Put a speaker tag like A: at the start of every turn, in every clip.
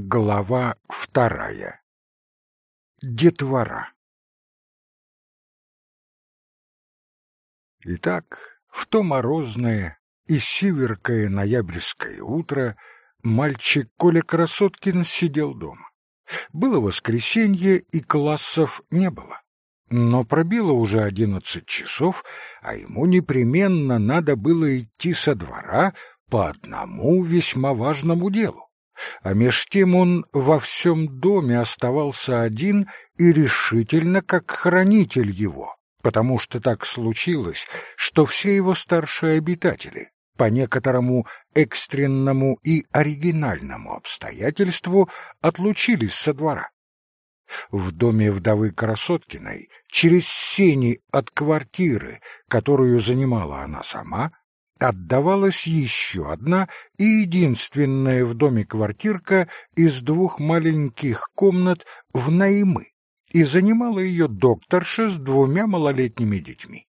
A: Глава вторая. Детвора. Итак, в то морозное и сиверкое ноябрьское утро мальчик Коля Красоткин сидел дома. Было воскресенье, и классов не было. Но пробило уже одиннадцать часов, а ему непременно надо было идти со двора по одному весьма важному делу а меж тем он во всем доме оставался один и решительно как хранитель его, потому что так случилось, что все его старшие обитатели по некоторому экстренному и оригинальному обстоятельству отлучились со двора. В доме вдовы Красоткиной, через сени от квартиры, которую занимала она сама, отдавалась еще одна и единственная в доме квартирка из двух маленьких комнат в наймы, и занимала ее докторша с двумя малолетними детьми.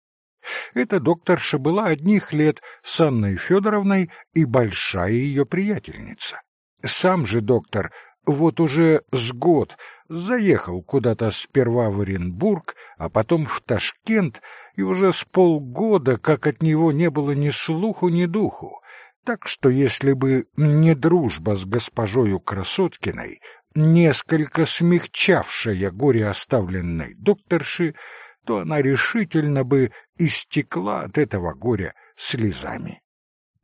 A: Эта докторша была одних лет с Анной Федоровной и большая ее приятельница. Сам же доктор вот уже с год заехал куда-то сперва в Оренбург, а потом в Ташкент, и уже с полгода, как от него не было ни слуху, ни духу. Так что если бы не дружба с госпожою Красоткиной, несколько смягчавшая горе оставленной докторши, то она решительно бы истекла от этого горя слезами.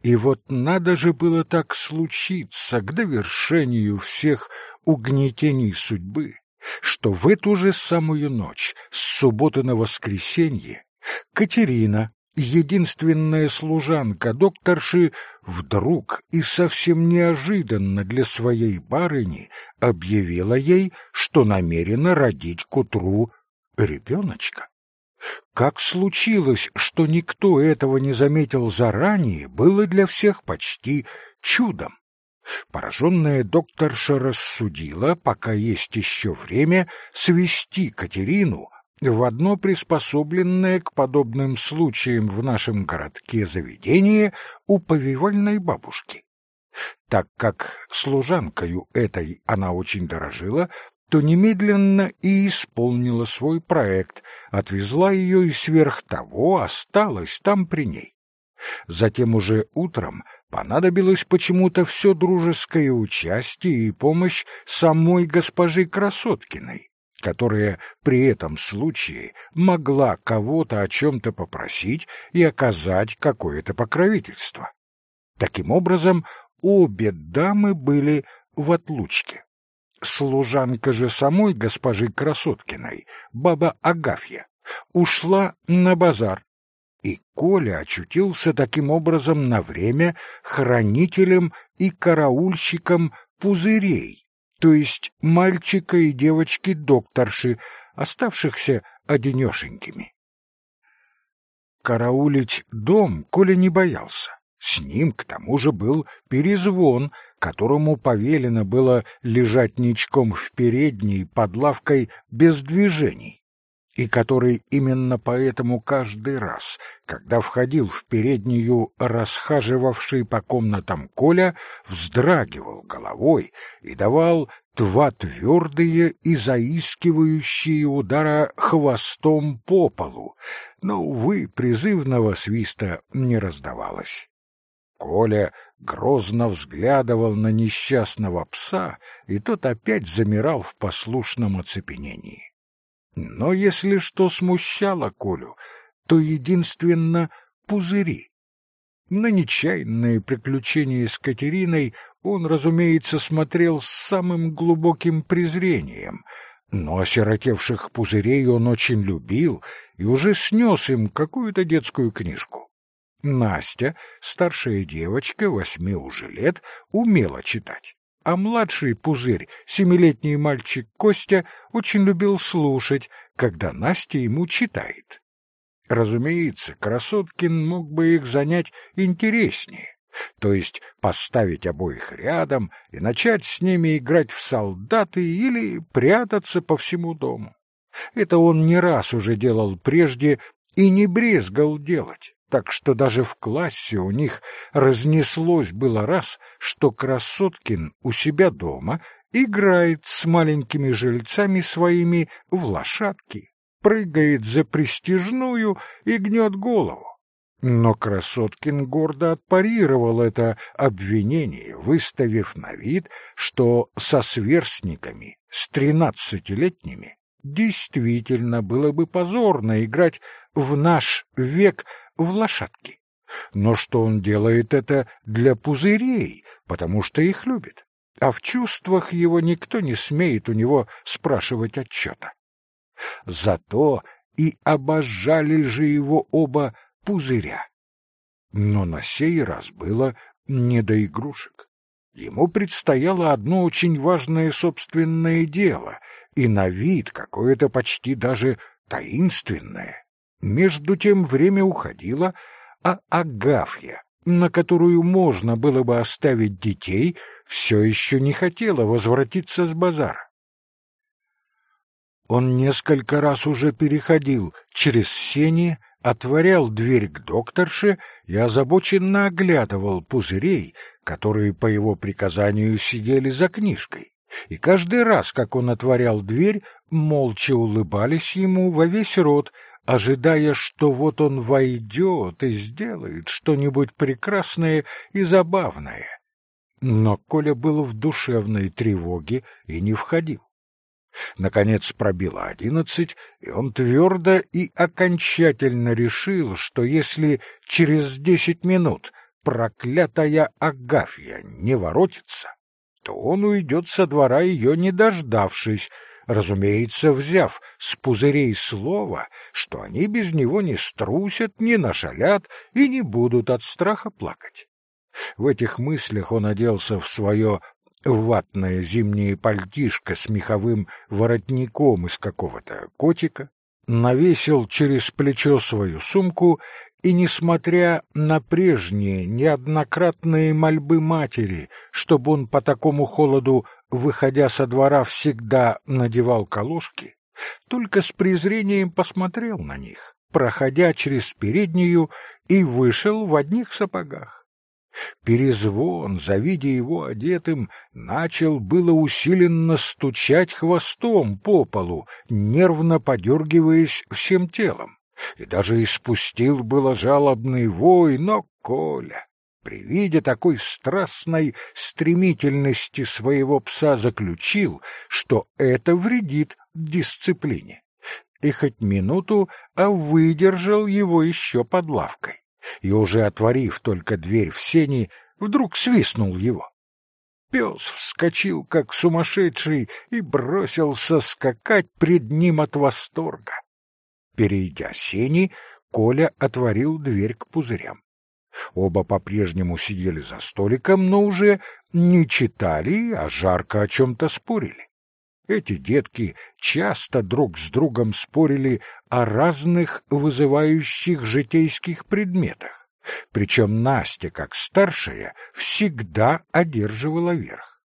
A: И вот надо же было так случиться к довершению всех угнетений судьбы, что в эту же самую ночь, с субботы на воскресенье, Катерина, единственная служанка докторши, вдруг и совсем неожиданно для своей барыни объявила ей, что намерена родить к утру ребеночка. Как случилось, что никто этого не заметил заранее, было для всех почти чудом. Пораженная докторша рассудила, пока есть еще время, свести Катерину в одно приспособленное к подобным случаям в нашем городке заведение у повивальной бабушки. Так как служанкою этой она очень дорожила, то немедленно и исполнила свой проект, отвезла ее и сверх того осталась там при ней. Затем уже утром понадобилось почему-то все дружеское участие и помощь самой госпожи Красоткиной, которая при этом случае могла кого-то о чем-то попросить и оказать какое-то покровительство. Таким образом, обе дамы были в отлучке. Служанка же самой госпожи Красоткиной, баба Агафья, ушла на базар, и Коля очутился таким образом на время хранителем и караульщиком пузырей, то есть мальчика и девочки-докторши, оставшихся одинешенькими. Караулить дом Коля не боялся. С ним, к тому же, был перезвон, которому повелено было лежать ничком в передней под лавкой без движений, и который именно поэтому каждый раз, когда входил в переднюю расхаживавший по комнатам Коля, вздрагивал головой и давал два твердые и заискивающие удара хвостом по полу, но, увы, призывного свиста не раздавалось. Коля грозно взглядывал на несчастного пса, и тот опять замирал в послушном оцепенении. Но если что смущало Колю, то единственно пузыри. На нечаянные приключения с Катериной он, разумеется, смотрел с самым глубоким презрением, но осиротевших пузырей он очень любил и уже снес им какую-то детскую книжку. Настя, старшая девочка, восьми уже лет, умела читать. А младший пузырь, семилетний мальчик Костя, очень любил слушать, когда Настя ему читает. Разумеется, Красоткин мог бы их занять интереснее, то есть поставить обоих рядом и начать с ними играть в солдаты или прятаться по всему дому. Это он не раз уже делал прежде и не брезгал делать так что даже в классе у них разнеслось было раз, что Красоткин у себя дома играет с маленькими жильцами своими в лошадки, прыгает за престижную и гнет голову. Но Красоткин гордо отпарировал это обвинение, выставив на вид, что со сверстниками, с тринадцатилетними, действительно было бы позорно играть в наш век в лошадки. Но что он делает это для пузырей, потому что их любит, а в чувствах его никто не смеет у него спрашивать отчета. Зато и обожали же его оба пузыря. Но на сей раз было не до игрушек. Ему предстояло одно очень важное собственное дело, и на вид какое-то почти даже таинственное. Между тем время уходило, а Агафья, на которую можно было бы оставить детей, все еще не хотела возвратиться с базара. Он несколько раз уже переходил через сени, отворял дверь к докторше и озабоченно оглядывал пузырей, которые по его приказанию сидели за книжкой. И каждый раз, как он отворял дверь, молча улыбались ему во весь рот, ожидая, что вот он войдет и сделает что-нибудь прекрасное и забавное. Но Коля был в душевной тревоге и не входил. Наконец пробило одиннадцать, и он твердо и окончательно решил, что если через десять минут проклятая Агафья не воротится, то он уйдет со двора ее не дождавшись, разумеется, взяв с пузырей слово, что они без него не струсят, не нашалят и не будут от страха плакать. В этих мыслях он оделся в свое ватное зимнее пальтишко с меховым воротником из какого-то котика, навесил через плечо свою сумку и, несмотря на прежние неоднократные мольбы матери, чтобы он по такому холоду, выходя со двора, всегда надевал колошки, только с презрением посмотрел на них, проходя через переднюю, и вышел в одних сапогах. Перезвон, завидя его одетым, начал было усиленно стучать хвостом по полу, нервно подергиваясь всем телом, и даже испустил было жалобный вой, но Коля, при виде такой страстной стремительности своего пса, заключил, что это вредит дисциплине, и хоть минуту, а выдержал его еще под лавкой и, уже отворив только дверь в сени, вдруг свистнул его. Пес вскочил, как сумасшедший, и бросился скакать пред ним от восторга. Перейдя сени, Коля отворил дверь к пузырям. Оба по-прежнему сидели за столиком, но уже не читали, а жарко о чем-то спорили. Эти детки часто друг с другом спорили о разных вызывающих житейских предметах. Причем Настя, как старшая, всегда одерживала верх.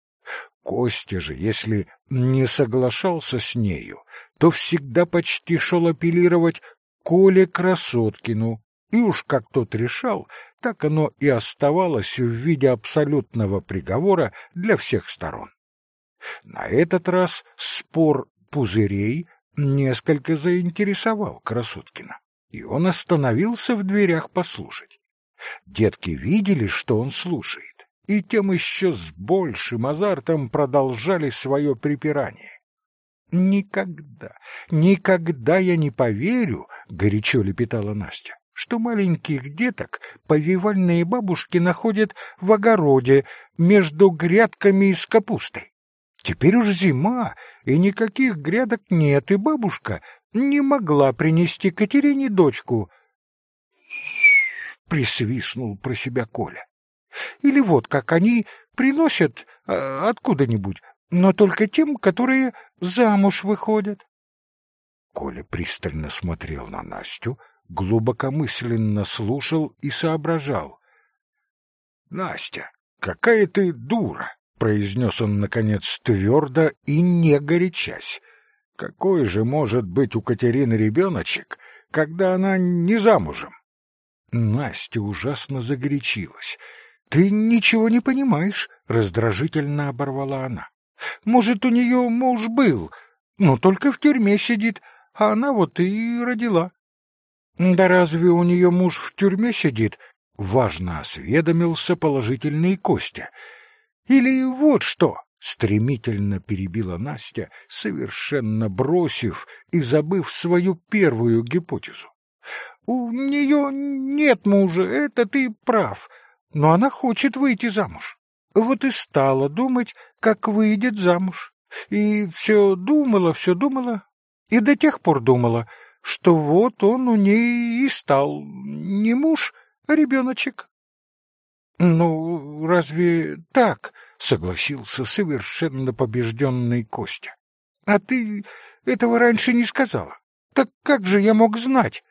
A: Костя же, если не соглашался с нею, то всегда почти шел апеллировать Коле Красоткину, и уж как тот решал, так оно и оставалось в виде абсолютного приговора для всех сторон. На этот раз спор пузырей несколько заинтересовал Красоткина, и он остановился в дверях послушать. Детки видели, что он слушает, и тем еще с большим азартом продолжали свое припирание. «Никогда, никогда я не поверю», — горячо лепетала Настя, «что маленьких деток повивальные бабушки находят в огороде между грядками с капустой. Теперь уж зима, и никаких грядок нет, и бабушка не могла принести Катерине дочку. Присвистнул про себя Коля. Или вот как они приносят а, откуда-нибудь, но только тем, которые замуж выходят. Коля пристально смотрел на Настю, глубокомысленно слушал и соображал. — Настя, какая ты дура! — произнес он, наконец, твердо и не горячась. «Какой же может быть у Катерины ребеночек, когда она не замужем?» Настя ужасно загорячилась. «Ты ничего не понимаешь», — раздражительно оборвала она. Может, у нее муж был, но только в тюрьме сидит, а она вот и родила. Да разве у нее муж в тюрьме сидит? Важно осведомился положительный Костя. Или вот что, стремительно перебила Настя, совершенно бросив и забыв свою первую гипотезу. У нее нет мужа, это ты прав, но она хочет выйти замуж. Вот и стала думать, как выйдет замуж. И все думала, все думала, и до тех пор думала, что вот он у ней и стал не муж, а ребеночек. «Ну, разве так?» — согласился совершенно побежденный Костя. «А ты этого раньше не сказала. Так как же я мог знать?»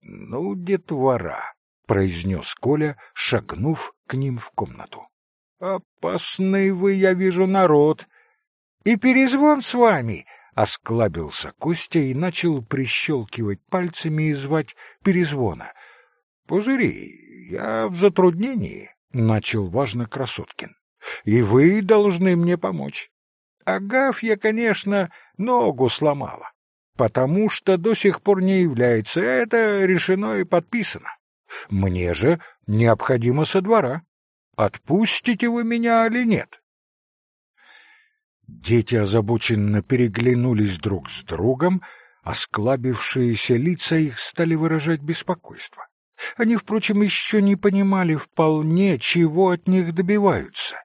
A: «Ну, детвора», — произнес Коля, шагнув к ним в комнату. «Опасный вы, я вижу, народ. И перезвон с вами!» — осклабился Костя и начал прищелкивать пальцами и звать перезвона. «Пузыри, я в затруднении», — начал важно Красоткин. «И вы должны мне помочь. Агафья, конечно, ногу сломала, потому что до сих пор не является. Это решено и подписано. Мне же необходимо со двора. Отпустите вы меня или нет? Дети озабоченно переглянулись друг с другом, а склабившиеся лица их стали выражать беспокойство. Они, впрочем, еще не понимали вполне, чего от них добиваются.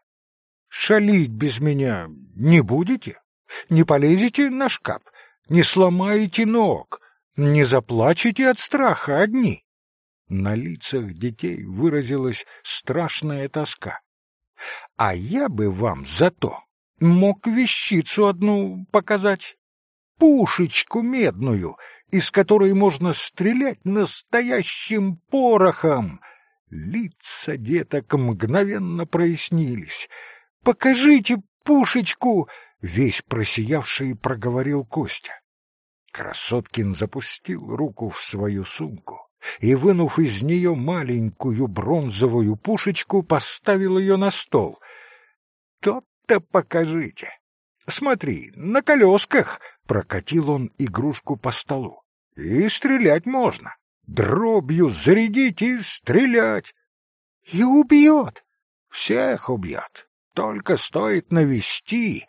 A: «Шалить без меня не будете? Не полезете на шкаф? Не сломаете ног? Не заплачете от страха одни?» На лицах детей выразилась страшная тоска. «А я бы вам зато мог вещицу одну показать, пушечку медную, из которой можно стрелять настоящим порохом». Лица деток мгновенно прояснились. «Покажите пушечку!» — весь просиявший проговорил Костя. Красоткин запустил руку в свою сумку и, вынув из нее маленькую бронзовую пушечку, поставил ее на стол. «То-то покажите! Смотри, на колесках!» — прокатил он игрушку по столу. «И стрелять можно. Дробью зарядить и стрелять. И убьет. Всех убьет. Только стоит навести».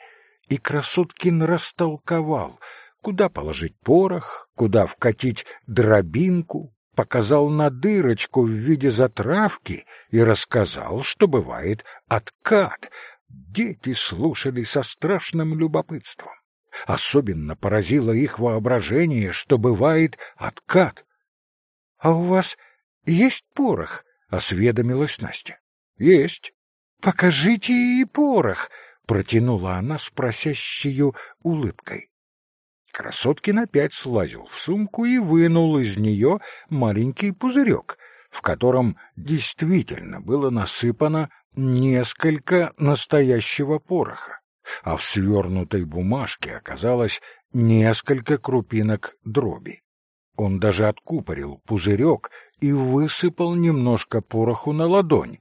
A: И Красоткин растолковал, куда положить порох, куда вкатить дробинку, показал на дырочку в виде затравки и рассказал, что бывает откат. Дети слушали со страшным любопытством. Особенно поразило их воображение, что бывает откат. — А у вас есть порох? — осведомилась Настя. — Есть. — Покажите и порох, — протянула она с просящей улыбкой. Красоткин опять слазил в сумку и вынул из нее маленький пузырек, в котором действительно было насыпано несколько настоящего пороха, а в свернутой бумажке оказалось несколько крупинок дроби. Он даже откупорил пузырек и высыпал немножко пороху на ладонь.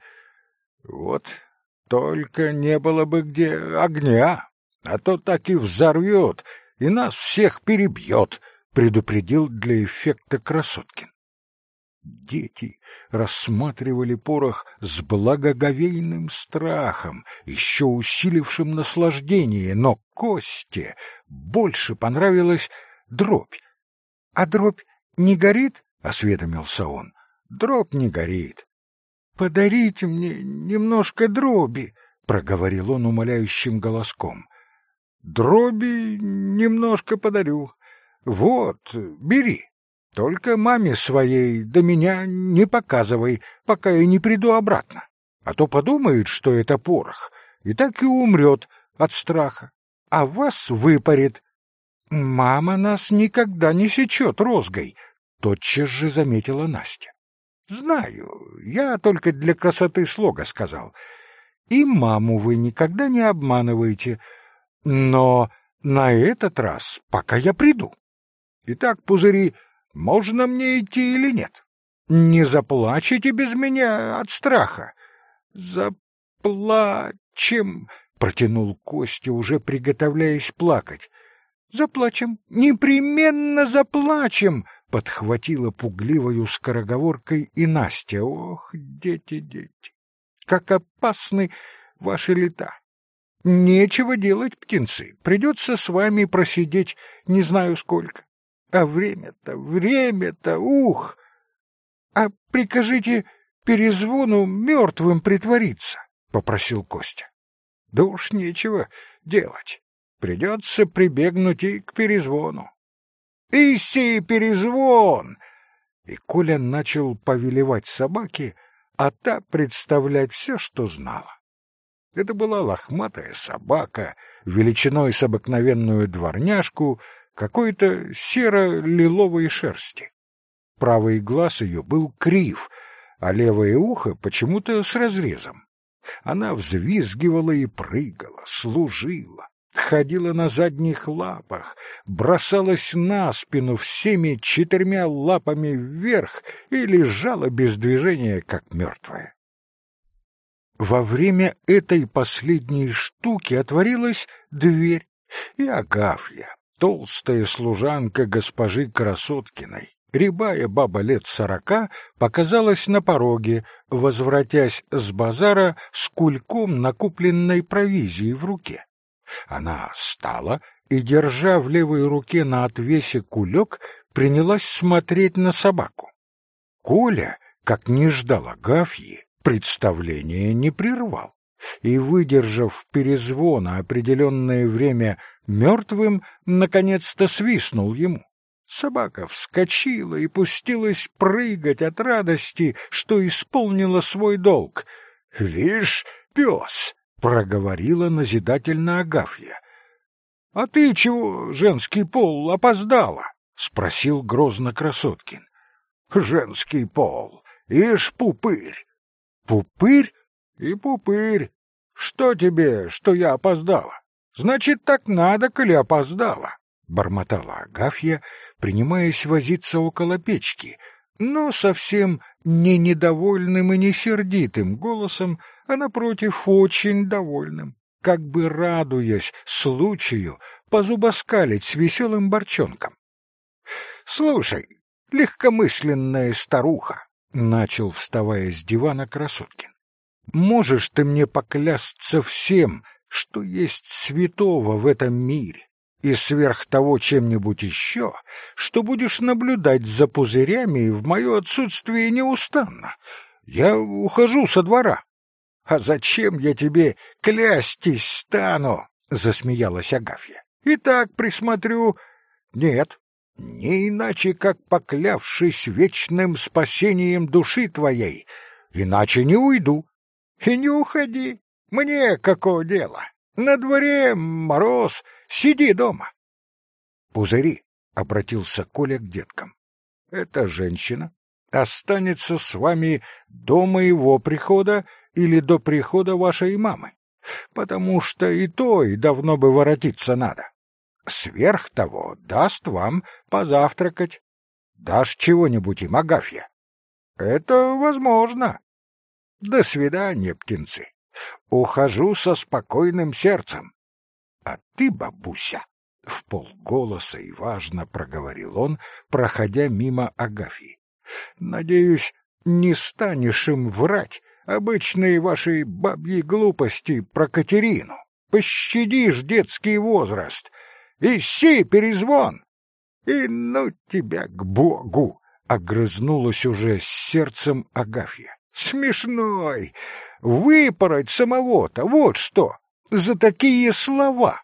A: Вот только не было бы где огня, а то так и взорвет — и нас всех перебьет, — предупредил для эффекта Красоткин. Дети рассматривали порох с благоговейным страхом, еще усилившим наслаждение, но Косте больше понравилась дробь. — А дробь не горит? — осведомился он. — Дробь не горит. — Подарите мне немножко дроби, — проговорил он умоляющим голоском. Дроби немножко подарю. Вот, бери. Только маме своей до меня не показывай, пока я не приду обратно. А то подумает, что это порох, и так и умрет от страха. А вас выпарит. Мама нас никогда не сечет розгой, тотчас же заметила Настя. Знаю, я только для красоты слога сказал. И маму вы никогда не обманываете, — но на этот раз, пока я приду. Итак, пузыри, можно мне идти или нет? Не заплачете без меня от страха? Заплачем, — протянул Костя, уже приготовляясь плакать. «Заплачем, непременно заплачем!» — подхватила пугливою скороговоркой и Настя. «Ох, дети, дети, как опасны ваши лета! Нечего делать, птенцы, придется с вами просидеть не знаю сколько. А время-то, время-то, ух! А прикажите перезвону мертвым притвориться, — попросил Костя. Да уж нечего делать. Придется прибегнуть и к перезвону. «Иси перезвон!» И Коля начал повелевать собаке, а та представлять все, что знала. Это была лохматая собака, величиной с обыкновенную дворняжку, какой-то серо-лиловой шерсти. Правый глаз ее был крив, а левое ухо почему-то с разрезом. Она взвизгивала и прыгала, служила, ходила на задних лапах, бросалась на спину всеми четырьмя лапами вверх и лежала без движения, как мертвая. Во время этой последней штуки отворилась дверь, и Агафья, толстая служанка госпожи Красоткиной, рябая баба лет сорока, показалась на пороге, возвратясь с базара с кульком накупленной провизии в руке. Она встала и, держа в левой руке на отвесе кулек, принялась смотреть на собаку. Коля, как не ждал Агафьи, представление не прервал и, выдержав перезвона определенное время мертвым, наконец-то свистнул ему. Собака вскочила и пустилась прыгать от радости, что исполнила свой долг. «Вишь, пес!» — проговорила назидательно Агафья. «А ты чего, женский пол, опоздала?» — спросил грозно Красоткин. «Женский пол, ишь, пупырь!» Пупырь и пупырь. Что тебе, что я опоздала? Значит, так надо, коли опоздала, бормотала Агафья, принимаясь возиться около печки, но совсем не недовольным и не сердитым голосом, а напротив очень довольным, как бы радуясь случаю позубоскалить с веселым борчонком. Слушай, легкомысленная старуха, Начал, вставая с дивана Красоткин. «Можешь ты мне поклясться всем, что есть святого в этом мире, и сверх того чем-нибудь еще, что будешь наблюдать за пузырями в мое отсутствие неустанно. Я ухожу со двора». «А зачем я тебе клястись стану?» — засмеялась Агафья. «И так присмотрю». «Нет, не иначе, как поклявшись вечным спасением души твоей, иначе не уйду. И не уходи, мне какое дело? На дворе мороз, сиди дома. Пузыри, — обратился Коля к деткам, — эта женщина останется с вами до моего прихода или до прихода вашей мамы, потому что и то и давно бы воротиться надо. Сверх того даст вам позавтракать. Дашь чего-нибудь им, Агафья? Это возможно. До свидания, птенцы. Ухожу со спокойным сердцем. А ты, бабуся, в полголоса и важно проговорил он, проходя мимо Агафьи. Надеюсь, не станешь им врать обычные ваши бабьи глупости про Катерину. Пощадишь детский возраст — Ищи перезвон!» «И ну тебя к Богу!» — огрызнулась уже с сердцем Агафья. «Смешной! Выпороть самого-то, вот что! За такие слова!»